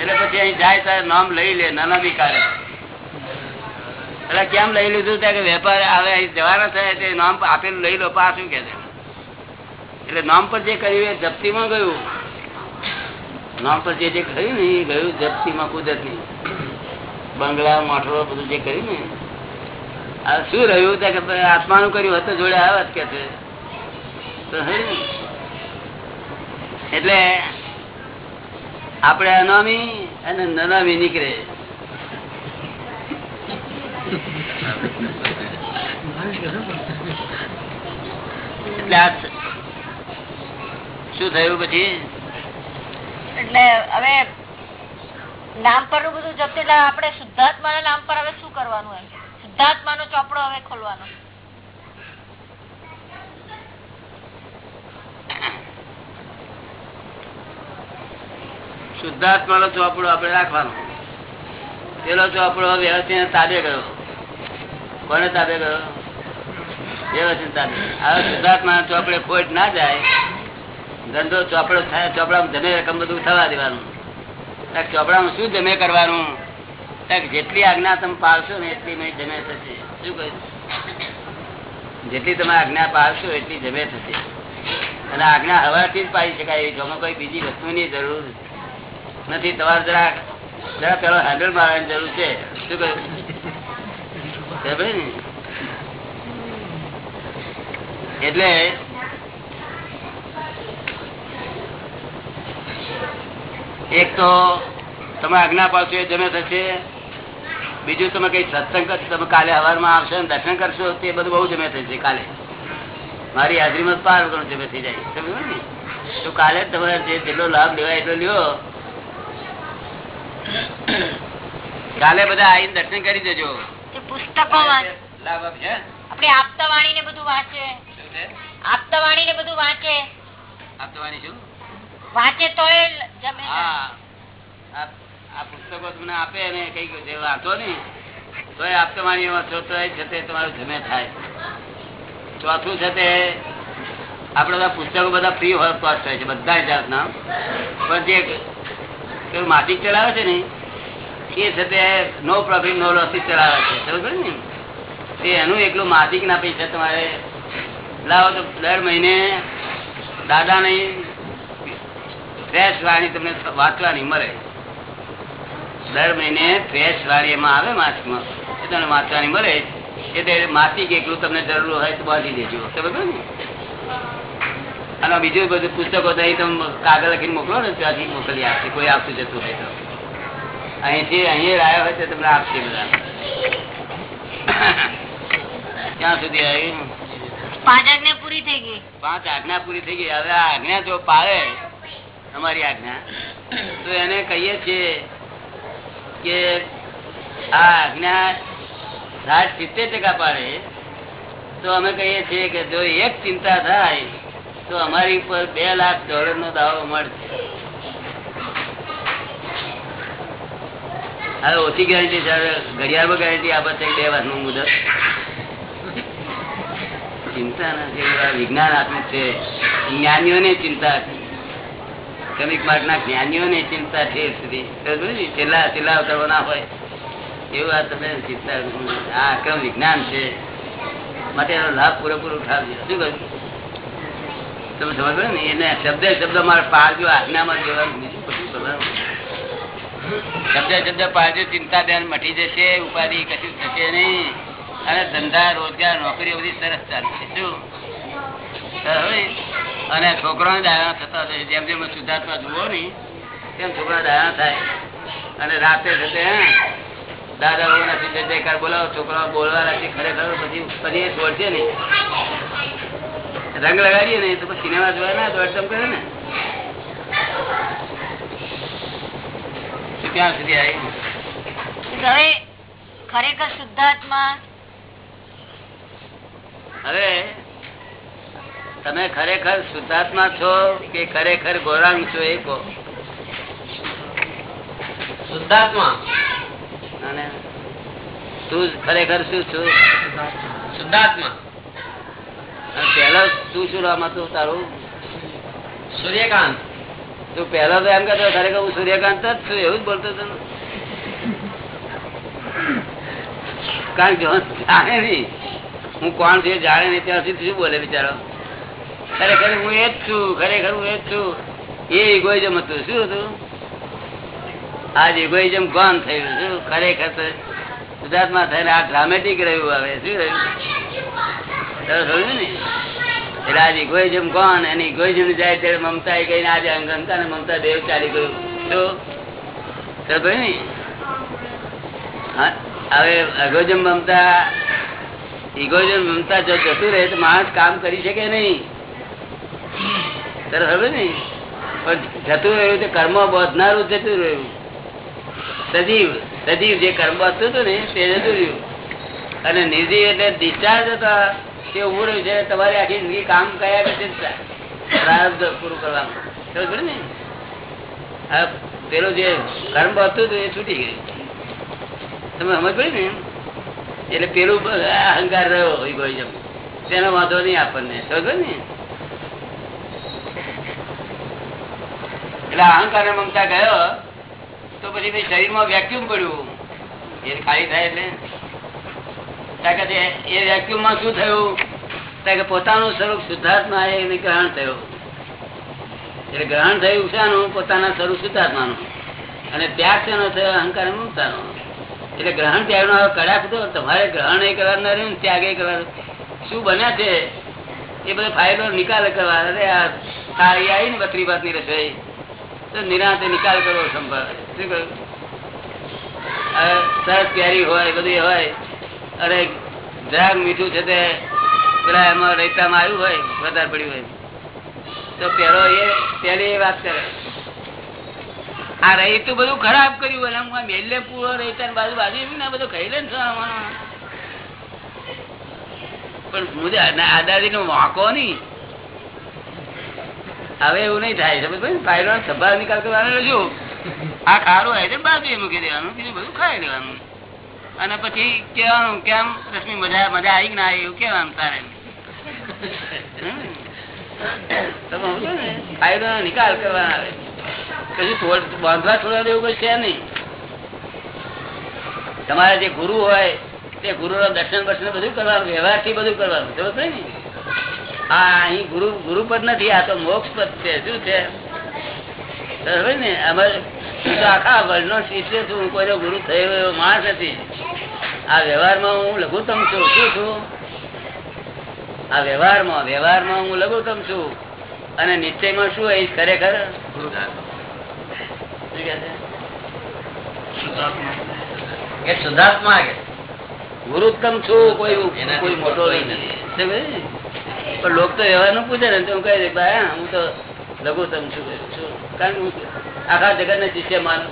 A: એટલે પછી અહીં જાય ત્યારે નામ લઈ લે નાના એટલે કેમ લઈ લીધું કે વેપાર આવે, અહીં જવાના થાય તે નામ આપેલું લઈ લો પાછું કે એટલે નામ પર જે કર્યું એ જપ્તીમાં ગયું. નામ પર જે કર્યું ને એ ગયું જપ્તીમાં કુદરતી બંગલા મોટરો બધું જે કર્યું ને. આ શું રહ્યું કે આત્માનું કર્યું હતું જોડે આવત કે છે? એટલે આપણે અનામી અને નનામી નીકળે. શું થયું પછી?
C: એટલે હવે નામ પરનું બધું જપ્ત એટલે આપણે શુદ્ધાત્મા નામ પર હવે શું કરવાનું શુદ્ધાત્મા નો ચોપડો હવે ખોલવાનો.
A: શુદ્ધાત્મા નો ચોપડો આપણે રાખવાનો. પેલો ચોપડો વ્યવસ્થિત તાબે ગયો. કોને તાબે ગયો? વ્યવસ્થિત તાબે. હવે શુદ્ધાત્મા ચોપડે ખોટ ના જાય. ધંધો ચોપડો થાય, ચોપડામાં જમે રકમ બધું થવા દેવાનું. ચોપડામાં શું જમે કરવાનું? જેટલી આજ્ઞા તમે પાળશો ને એટલી મેં જમે થશે. શું કહ્યું? જેટલી તમે આજ્ઞા પાળશો એટલી જમે થશે. અને આજ્ઞા હવાથી જ પાડી શકાય એવી કોઈ બીજી વસ્તુની જરૂર નથી, તમારે જરા જરા પેલો હેન્ડલ મારવાની જરૂર છે. શું કહ્યું? એટલે એક તો તમે આજ્ઞા પાડશો એ જમે થશે. બીજું તમે કઈ સત્સંગ તમે કાલે હવારમાં આવશો ને દર્શન કરશો, તે બધું બહુ જમે થશે કાલે. મારી હાજરીમાં પાર ઘણું જમે થઈ જાય. સમજો ને? તો કાલે તમારે જેટલો લાભ લેવાય એટલો લ્યો. કાલે બધા આવીને દર્શન કરી દેજો.
C: પુસ્તકો આપણે આપતા વાણી ને બધું વાંચે. આપતા વાણી ને બધું વાંચે.
A: આપવાની શું?
C: વાંચે તો જમે
A: આ આ પુસ્તકો તમને આપે અને કઈ જે વાંચો ને તો એ આપતવાણી વાંચો તો તમારું જમે થાય. ચોથું છે તે આપડે બધા પુસ્તકો બધા ફ્રી હોય કોસ્ટ હોય છે બધા જાતના. પણ જે માસિક ચલાવે છે ને? એ છે તે નો પ્રોફિટ નો લોસ ચલાવે છે. સમજ ને? તે એનું એકલું માસિક ના પૈસા તમારે લાવો તો દર મહિને દાદા નહીં ફ્રેશ વાણી તમને વાંચવાની મળે. દર મહિને ફ્રેશ વાણી એમાં આવે માસમાં એ તમને વાંચવાની મળે. એટલે માસિક એકલું તમને જરૂર હોય તો બાંધી દેજો. સમજો ને? અને બીજું બધું પુસ્તકો તમે કાગળ લખીને મોકલો ને ત્યાંથી મોકલી આપશે. કોઈ આપતું જતું હોય તો. અહીંથી અહીં લાવ્યા હોય તો તમને આપશે બધા. ક્યાં સુધી આવી?
C: પાંચ આજ્ઞા પૂરી થઈ ગઈ.
A: પાંચ આજ્ઞા પૂરી થઈ ગઈ. હવે આ આજ્ઞા જો પાડે અમારી આજ્ઞા તો એને કહીએ છીએ કે આ આજ્ઞા સાઠ સિત્તેર ટકા પાડે. તો અમે કહીએ છીએ કે જો એક ચિંતા થાય તો અમારી ઉપર બે લાખ ડોલર નો દાવો મળશે. હવે ઓછી ગેરંટી ઘડિયાળમાં ગેરંટી આપે છે બે વારનું મુદત ચિંતા નથી એવું આ વિજ્ઞાન આપ્યું છે. જ્ઞાનીઓને ચિંતા છે ક્રમિક માર્ગના જ્ઞાનીઓને ચિંતા છે સુધી? છેલ્લા છેલ્લા અવતારો ના હોય. એવું આ તમે ચિંતા આ ક્રમ વિજ્ઞાન છે. માટે એનો લાભ પૂરેપૂરો ઉઠાવજો. શું કહ્યું તમે સમજો ને, એને શબ્દ શબ્દ મારે પાડજો આજ્ઞામાં દેવાનું શબ્દ શબ્દ પાડજો ચિંતા ધ્યાન મટી જશે, ઉપાધિ કશું થશે નહીં. અને ધંધા, રોજગાર, નોકરીઓ બધી સરસ ચાલશે શું? અને છોકરાને દાણા થતા હશે જેમ જેમ શુદ્ધાત્મા જુઓ ને, તેમ છોકરા દાણા થાય. અને રાતે થતે, હે દાદા બહુ નથી જય જયકાર બોલાવો, છોકરાઓ બોલવા લાગે ખરેખર પછી પછી છોડશે ને રંગ લગાડીએ ને તો સિનેમા જોવા ના દોડધમ કરે ને. ક્યાં સુધી આવી?
C: હવે ખરેખર શુદ્ધાત્મા
A: હવે તમે ખરેખર શુદ્ધાત્મા છો કે ખરેખર ગોરાંગ છો એ કહો.
B: શુદ્ધાત્મા?
A: તું ખરેખર શું છું?
B: શુદ્ધાત્મા.
A: અને શું તું શું નામ હતું તારું?
B: સૂર્યકાંત.
A: તું પહેલા તો એમ કહેતો ખરેખર હું સૂર્યકાંત જ છું. એવું જ બોલતો હતો કારણ કે જાણે નહીં હું કોણ છું જાણે નહીં ત્યાં સુધી શું બોલે બિચારો? ખરેખર હું એ જ છું ખરેખર હું એ જ છું. એ ઇગોઇઝમ હતું. શું હતું? આજ ઇગોઇઝમ ગોન થયું. શું? ખરેખર ગુજરાતમાં થઈને આ ડ્રામેટિક રહ્યું હવે. શું રહ્યું? જતું માણસ કામ કરી શકે નહીં. તરફ હવે ને? પણ જતું રહ્યું તે કર્મ બોધનારું જતું રહ્યું. સજીવ સજીવ જે કર્મ હતું હતું ને તે જતું રહ્યું અને નિર્જીવ એટલે ડિસ્ચાર્જ હતા. તે ઉભું રહ્યું છે, તમારી આખી જિંદગી કામ કયા કરશે પ્રારબ્ધ પૂરું કરવાનું. ને? પેલું જે કર્મ હતું એ છૂટી ગયું. તમે સમજ પડી ને? એટલે પેલું અહંકાર રહ્યો તેનો વાંધો નહીં આપણને. સમજ ને? એટલે અહંકાર મમતા ગયો, તો પછી ભાઈ શરીરમાં વેક્યુમ પડ્યું. એ ખાલી થાય એટલે. કે એ વેક્યુમમાં શું થયું? કે પોતાનું સ્વરૂપ શુદ્ધાત્મા એને ગ્રહણ થયું. એટલે ગ્રહણ થયું શાનું પોતાના સ્વરૂપ શુદ્ધાત્માનું. અને ત્યાગ શેનો થયો અહંકાર મુક્તાનો એટલે ગ્રહણ ત્યાગનો કડાક તો તમારે ગ્રહણ એ કરવાનું રહ્યું ત્યાગ એ કરવાનું. શું બન્યા છે? એ બધો ફાયદો નિકાલ કરવા. અરે આ સારી આવી ને બત્રી ભાતની રસોઈ. તો નિરાંતે નિકાલ કરવો સંભાળ શું કહ્યું? સરસ પ્યારી હોય, બધી હોય. અરે જરાક મીઠું છે તે પેલા એમાં રેતામાં આવ્યું હોય, વધારે પડ્યું હોય. તો પેલો એ, પેલી એ વાત કરે. આ રહી તો બધું ખરાબ કર્યું હોય આમ મેલે પૂરો રહીતા બાજુ બાજુ એમ ને બધું ખાઈ લે ને પણ મુજે આદાદી નો વાંકો નહીં. હવે એવું નહીં થાય. સમજ ને? સભા નિકાલ કરવાનો શું? આ ખારું હોય છે બાજુ મૂકી દેવાનું, બીજું બધું ખાઈ લેવાનું. અને પછી કેવાનું કેમ? રશ્મિ, મજા મજા આવી ના એવું કેવાનું તારે. નિકાલ કરવા આવે. કશું બાંધવા છોડવા દેવું કઈ છે નહીં. તમારા જે ગુરુ હોય, તે ગુરુ દર્શન બર્શન બધું કરવાનું વ્યવહારથી બધું કરવાનું સમજ ને? આ અહીં ગુરુ ગુરુ પદ નથી, આ તો મોક્ષ પદ છે. શું છે? ને? અમારે હું તો આખા વર્ણનો શિષ્ય છું કોઈનો ગુરુ થયો એવો માણસ નથી. આ વ્યવહારમાં હું લઘુત્તમ છું. શું છું? આ વ્યવહારમાં વ્યવહારમાં હું લઘુત્તમ છું. અને નિશ્ચયમાં શું એ ખરેખર? શું
B: શુદ્ધાત્મા
A: ગુરુત્તમ છું કોઈ કોઈ મોટો નહીં. પણ લોક તો વ્યવહારનું પૂછે ને તો હું કહી દે ભાઈ હું તો લઘુત્તમ છું છું. કારણ હું આખા જગત ને શિષ્ય માનું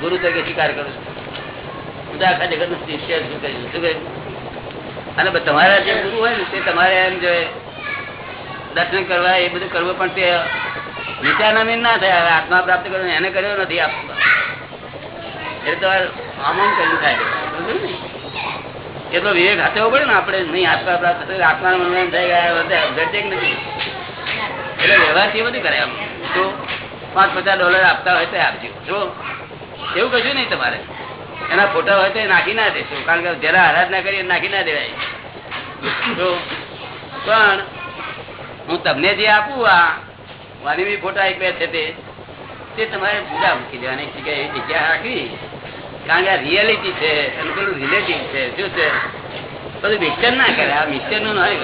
A: ગુરુ તરીકે સ્વીકાર કરું છું. હું તો આખા જગતનું શિષ્ય છું કહ્યું શું કહ્યું અને તમારા જે ગુરુ હોય ને તે તમારે એમ જો દર્શન કરવા એ બધું કરવું પણ તે નીચા નમીન ના થાય આત્મા પ્રાપ્ત કરવું એને કર્યો નથી આપવા એટલે તમારે એટલો વિવેક હાથે પડે ને આપણે, નહીં આત્મા પ્રાપ્ત થયું આત્મા મનોરંજન થઈ ગયા ઘટે નથી. એટલે વ્યવહાર એ બધું કરે આમ. તો પાંચ પચાસ ડોલર આપતા હોય તો આપજો. જો? એવું કશું નહીં તમારે. એના ફોટા હોય તો નાખી ના દેશો. કારણ કે જરા આરાધના કરી નાખી ના દેવાય. પણ હું તમને જે આપું આ વાલીમી ફોટા એક બે છે તે તમારે પૂજા મૂકી દેવાની. જગ્યાએ એવી જગ્યા રાખવી. કારણ કે આ રિયાલિટી છે, એનું પેલું રિલેટિવ છે. શું છે? બધું મિક્સર ના કરે. આ મિક્સરનું હોય.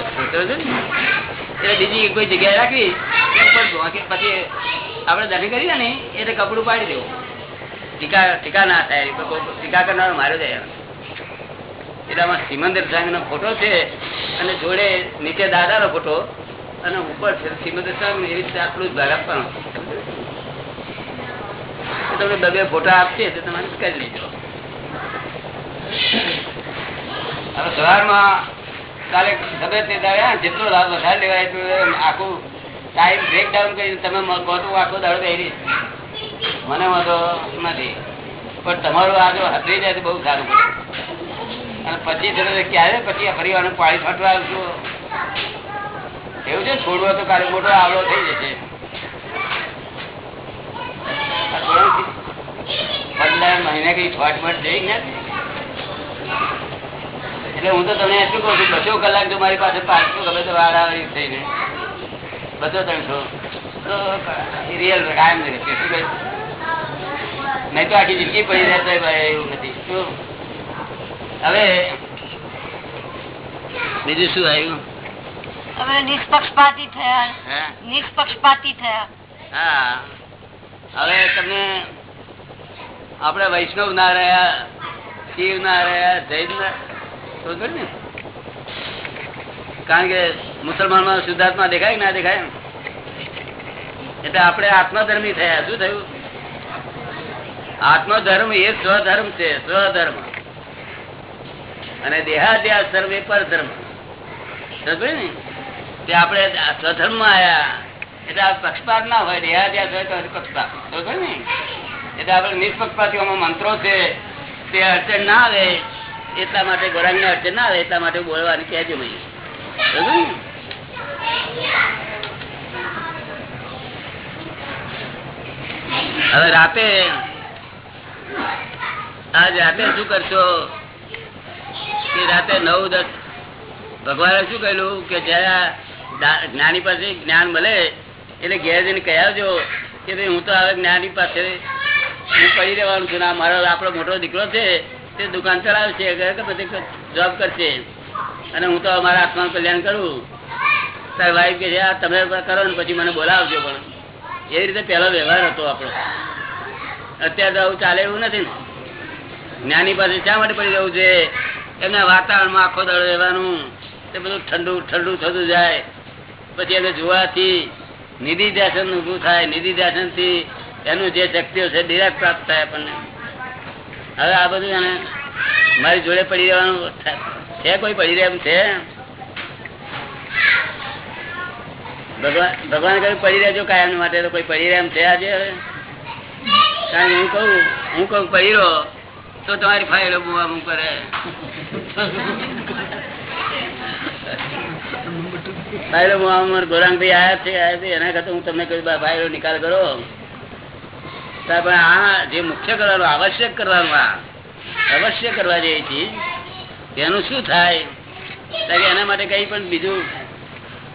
A: એટલે બીજી કોઈ જગ્યાએ રાખવી. પછી આપણે દર્શન કરીએ ને એટલે કપડું પાડી દેવું. ટીકા ના થાય ટીકા કરનારો મારો જાય. એટલામાં સિમંદર સ્વામી નો ફોટો છે અને જોડે નીચે દાદા નો ફોટો અને ઉપર છે. સિમંદર સ્વામી એવી રીતે આટલું જ ભાર આપવાનું. તમને બે બે ફોટા આપશે તો તમારે કરી લેજો. હવે સવારમાં કાલે ખબર તે દાડે જેટલો વધારે લેવાય એટલું આખું ટાઈમ બ્રેક ડાઉન કરીને તમે કહો તો આખો દાડો રહીશ. મને વાંધો નથી. પણ તમારું આ જો હતરી જાય બહુ સારું પડે. અને પછી તમે ક્યારે પછી ફરી વાર પાણી ફાટવા આવશો? એવું છે છોડવો તો કાલે મોટો આવડો થઈ જશે. મહિને કઈ છોટમટ જઈ ને? એટલે હું તો તમને એટલું કહું છું, બસો કલાક જો મારી પાસે પાંચસો ગમે તો વાળા થઈને. બસો ત્રણસો. તો રિયલ કાયમ રહેશે. શું? નહીં તો આખી જિંદગી પડી રહેતો ભાઈ એવું નથી. શું? હવે બીજું શું આવ્યું?
C: હવે નિષ્પક્ષપાતી થયા. નિષ્પક્ષપાતી થયા.
A: હા. હવે તમને આપણે વૈષ્ણવ ના રહ્યા શિવ ના રહ્યા જૈન ના ને? કારણ કે મુસલમાનમાં શુદ્ધાત્મા દેખાય ના દેખાય એટલે આપણે આત્મધર્મી થયા. શું થયું? આત્મધર્મ એ સ્વધર્મ છે, સ્વધર્મ. અને દેહાદ્યાસ સર્વ એ પરધર્મ. ને? આપણે સ્વધર્મમાં એટલે પક્ષપાત ના હોય દેહાદ્યાસ હોય તો પક્ષપાત. ને? એટલે આપણે નિષ્પક્ષપાતી મંત્રો છે, તે અડચણ ના આવે, એટલા માટે ગોરાંગ ને અડચણ ના આવે, એટલા માટે બોલવાની કહેજો ભાઈ હવે રાતે આજ રાતે શું કરશો? કે રાતે નવ દસ ભગવાને શું કહ્યું કે જયારે જ્ઞાની પાસે જ્ઞાન મળે, એટલે ઘેર જઈને કહી કે ભાઈ હું તો હવે જ્ઞાની પાસે હું કહી દેવાનું છું મારો આપણો મોટો દીકરો છે, તે દુકાન ચલાવશે બધી જોબ કરશે. અને હું તો મારા આત્માનું કલ્યાણ કરું. તારી વાઈફ કે તમે કરો ને પછી મને બોલાવજો પણ. એવી રીતે પહેલો વ્યવહાર હતો આપણો. અત્યારે તો આવું ચાલે એવું નથી ને. જ્ઞાની પાસે શા માટે પડી જવું છે? એમના વાતાવરણમાં આખો દળ રહેવાનું. તે બધું ઠંડુ ઠંડુ થતું જાય. પછી એને જોવાથી નિધિ ધ્યાસન ઊભું થાય. નિધિ ધ્યાસનથી એનું જે શક્તિઓ છે ડિરેક્ટ પ્રાપ્ત થાય આપણને. હવે આ બધું એને મારી જોડે પડી રહેવાનું છે. કોઈ પડી રહ્યા છે? ભગવાન ભગવાન કયું પડી રહેજો કાયમ માટે. તો કોઈ પડી રહ્યા છે આજે હવે? કારણ હું કહું? હું કહું પહેરો તો તમારી ફાઇલો બુવા હું કરે ફાઇલો બુવા અમારા ગોરાંગભાઈ આયા છે આયા છે, એના કરતા હું તમને કહ્યું ફાઇલો નિકાલ કરો. પણ આ જે મુખ્ય કરવાનું, આવશ્યક કરવાનું આ, અવશ્ય કરવા જેવી ચીજ, એનું શું થાય? એના માટે કઈ પણ બીજું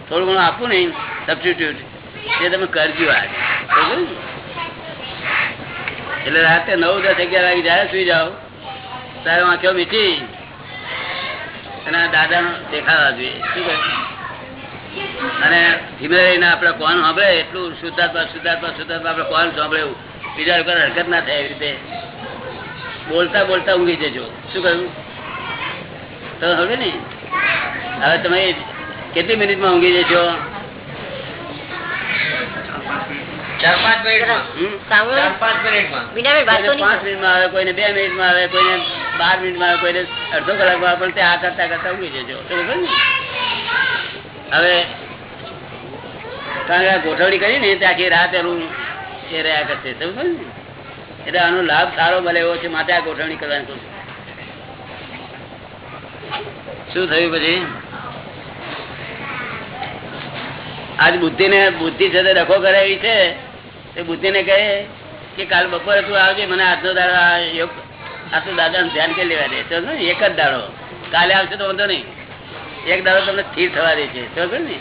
A: થોડું ઘણું આપવું નહીં સબસ્ટિટ્યુટ તે તમે કરજો આજ? એટલે રાતે નવ દસ અગિયાર વાગે જયારે સુઈ જાઓ, ત્યારે આંખો મીઠી અને દાદા દેખાવા જોઈએ. શું કહે? અને ધીમે રહીને આપડે કોણ સાંભળે? એટલું શુદ્ધાત્મા શુદ્ધાત્મા શુદ્ધાત્મા આપડે કોણ સાંભળ્યું બીજા લોકો હરકત ના થાય એવી રીતે. બોલતા બોલતા ઊંઘી જજો. શું કહ્યું? તો હવે ને? હવે તમે કેટલી મિનિટમાં ઊંઘી જશો?
B: ચાર પાંચ મિનિટમાં
A: હમ?
C: સાંભળો.
B: ચાર પાંચ મિનિટમાં
C: વિનાબેન વાત તો
A: કોઈને પાંચ
C: નહીં
A: મિનિટમાં આવે કોઈને બે મિનિટમાં આવે કોઈને બાર મિનિટમાં આવે કોઈને અડધો કલાકમાં આવે પણ તે આ કરતા કરતા ઊંઘી જજો. હવે કારણ કે ગોઠવણી કરી ને તે આખી રાત એનું એ રહ્યા કરશે. સમજો ને? એટલે આનો લાભ સારો મળે એવો છે માટે આ ગોઠવણી કરવાની શું થયું પછી? આજ બુદ્ધિ ને બુદ્ધિ સાથે ડખો કરાવી છે તે બુદ્ધિ ને કહે કે કાલ બપોરે તું આવજે, મને આજનો દાડો આટલું દાદા ધ્યાન કરી લેવા દે. તો એક જ દાડો. કાલે આવશે તો વાંધો નહીં. એક દાડો તમને સ્થિર થવા દે છે. ને?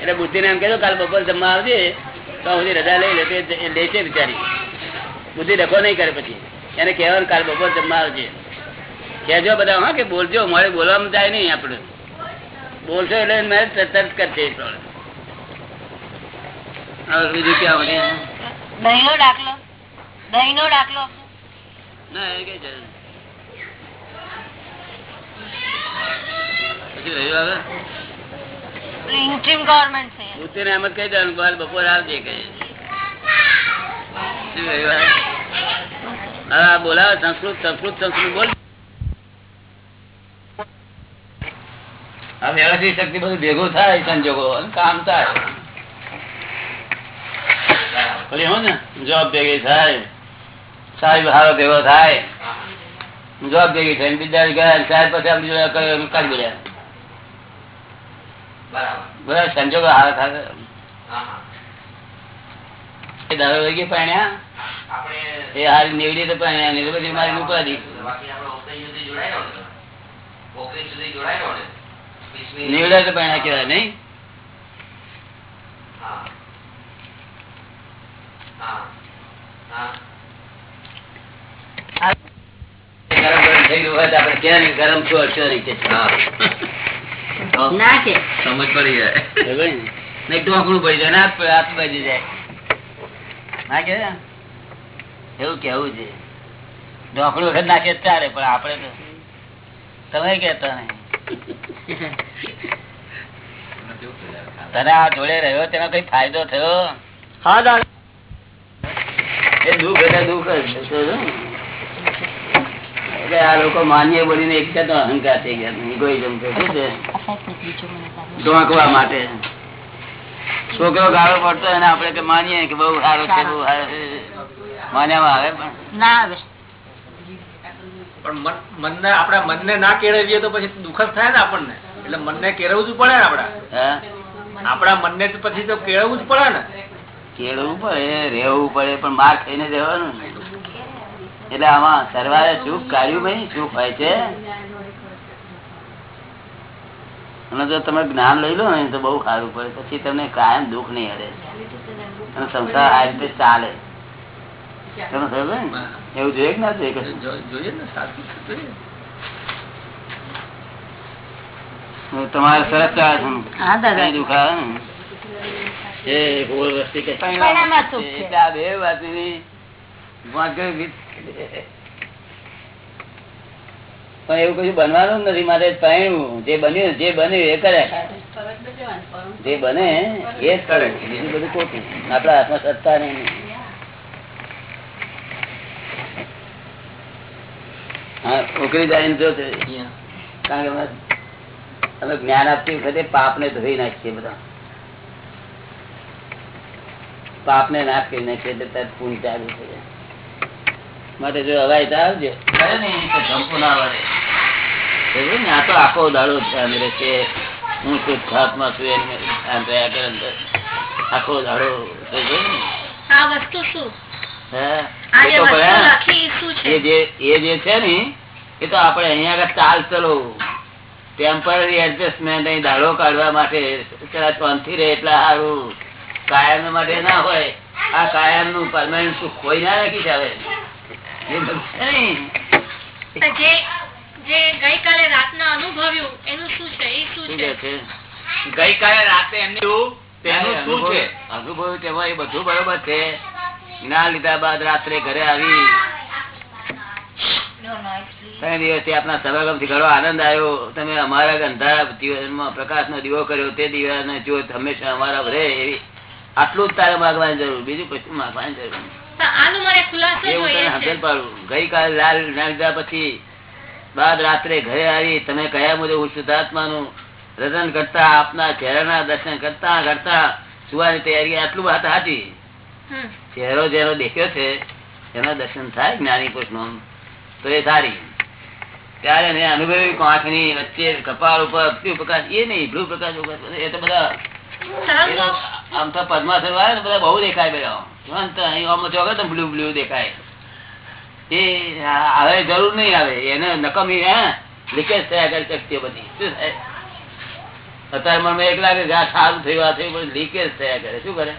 A: એટલે બુદ્ધિ ને એમ કહેજો, કાલ બપોર જમવા આવજે, તો સુધી રજા લઈ લે એ લે છે બિચારી. બુદ્ધિ ડખો નહીં કરે પછી. એને કહેવાનું, કાલ બપોર જમવા આવજે. કહેજો બધા, હા, કે બોલજો. મારે બોલવામાં જાય નહીં આપણે. બોલશો એટલે મેં તરત કરશે એ પ્રમાણે. હવે બીજું ક્યાં વળે?
C: દહીં નો દાખલો દહીં નો દાખલો
A: ના એ કઈ જરૂર નથી. પછી રહ્યું હવે
C: ઇન્ટ્રીમ ગવર્મેન્ટ છે
A: બુદ્ધિને એમ જ કહી દેવાનું કાલ બપોર આવજે કહે શું રહ્યું હવે? હા બોલાવો સંસ્કૃત સંસ્કૃત સંસ્કૃત બોલ આ વ્યવસ્થિત શક્તિ બધું ભેગું થાય સંજોગો અને કામ થાય પેલી હો ને જોબ ભેગી થાય સાહેબ હારો ભેગો થાય. જોબ ભેગી થાય બીજા ગયા સાહેબ પછી આપણી જોડે કાઢી ગયા
B: બરાબર.
A: સંજોગો હારા થાય
B: હા હા
A: એ દારૂ વગી પાણ્યા એ હારી નીવડી તો પાણ્યા નહીં પછી મારી મૂકવા દી. નીવડે તો પાણ્યા કેવાય નહીં
B: હા હા હા
A: ગરમ ગરમ થઈ ગયું હોય તો આપણે ક્યાં નહીં ગરમ છો? છો નહીં કે
C: ના કે
B: સમજ પડી જાય.
A: નહીં ટોકણું પડી જાય. ને હાથ બાજી જાય ના કે? એવું કેવું છે? ઢોકળું વખત નાખે ચાલે પણ આપડે તો તમે કેતા નહીં. તને આ જોડે રહ્યો તેનો કઈ ફાયદો થયો?
D: હા દાદા.
A: એ દુઃખ એટલે દુઃખ જ. છે, સમજો ને? એટલે આ લોકો માન્ય બોલીને એક જાતનો અહંકાર થઈ ગયા. egoism છે. ઢોંકવા માટે. છોકરો ગાળો પડતો એને આપડે કે માનીએ કે બહુ સારો છે બહુ સારો છે. માન્યામાં આવે પણ.
C: ના આવે.
D: પણ મન- મનને આપણા મનને ના કેળવીએ તો પછી દુઃખ જ થાય ને આપણને. એટલે મનને કેળવવું જ પડે ને આપડા
A: હા?
D: આપણા મનને પછી તો કેળવવું જ પડે ને.
A: કેળવું પડે રહેવું પડે પણ માર ખાઈને રહેવાનું ને. એટલે આમાં સરવારે સુખ કાઢ્યું ભાઈ સુખ હોય છે અને જો તમે જ્ઞાન લઈ લો ને તો બહુ સારું પડે પછી તમને કાયમ દુઃખ નહીં હરે અને સંસાર આ રીતે ચાલે તમે સમજો ને? એવું જોઈએ કે ના જોઈએ. તમારે સરસ ચાલે છે
C: હા, દાદા.
A: કઈ દુઃખ આવે ને એ ગોળ વસ્તી કઈ
C: પરિણામમાં સુખ છે.
A: એટલે આ બે વાતની વાંકડી પણ એવું કશું બનવાનું નથી મારે પહેણવું જે બન્યું જે બન્યું એ કરે. જે બને એ જ કરે. બીજું બધું ખોટું. આપડા હાથમાં સત્તા નહીં. હા ઉકળી જાય જો છે કારણ કે અમે જ્ઞાન આપતી વખતે પાપ ને ધોઈ નાખીએ બધા. પાપ ને નાશ કરી નાખે એટલે તરત પૂન ચાલુ થઈ જાય. માટે જો હવાઈ તો આવજો. ના વળે ને? આ તો આખો દાડો ધ્યાન હું હાથમાં છું એને ધ્યાન રહ્યા કરે આખો દાડો?
C: આ વસ્તુ શું?
A: એ
C: જે
A: તો
C: વસ્તુ
A: પડ્યા.
C: લખી શું
A: એ
C: છે
A: જે એ જે છે ને એ તો આપણે અહીંયા આગળ ચાલ ચલો. ટેમ્પરરી એડજસ્ટમેન્ટ અહીં દાડો કાઢવા માટે શાંતિ રહે એટલે સારું. કાયમ માટે ના હોય આ કાયમનું પરમાનન્ટ સુખ કોઈ ના રાખી આવે એ બધું છે ને.
C: જે જે ગઈકાલે રાતના અનુભવ્યું એનું શું છે? એ શું
A: શું
C: છે?
D: ગઈકાલે રાતે એમનું તેનું શું છે?
A: અનુભવ તેમાં એ બધું બરોબર છે. ના લીધા બાદ રાત્રે ઘરે આવી. ત્રણ દિવસથી આપના સમાગમથી ઘણો આનંદ આવ્યો. તમે અમારા અંધારા જીવનમાં પ્રકાશ નો દીવો કર્યો તે દીવા જો હંમેશા અમારા રહે એવી આટલું જ તારે માગવાની જરૂર બીજું કશું માગવાની જરૂર નહીં.
C: તો આનું મને ખુલાસો
A: એવું તને
C: જોઈએ છે.
A: સમજણ પાડું. ગઈકાલે લાલ ના પછી બાદ રાત્રે ઘરે આવી તમે કયા મુજબ હું શુદ્ધાત્માનું રટન કરતા આપના ચહેરાના દર્શન કરતા કરતા સુવાની તૈયારી આટલું વાત
C: હતી
A: ચહેરો જેનો દેખ્યો છે એના દર્શન થાય જ્ઞાની પુરુષ તો એ સારી. ત્યારે એને અનુભવી આંખની વચ્ચે કપાળ ઉપર પ્રકાશ એ નહીં બ્લુ પ્રકાશ ઉપર એ તો બધા આમ તો પદ્માસન વાળા ને બધા બહુ દેખાય બધા. બ્લુ બ્લુ દેખાય. એ આવે જરૂર નહીં આવે. એને નકમી હે લીકેજ થયા કરે શક્તિઓ બધી. શું થાય? અત્યારે મને એક લાગે સારું થયું, આ થયું લીકેજ થયા કરે. શું કરે?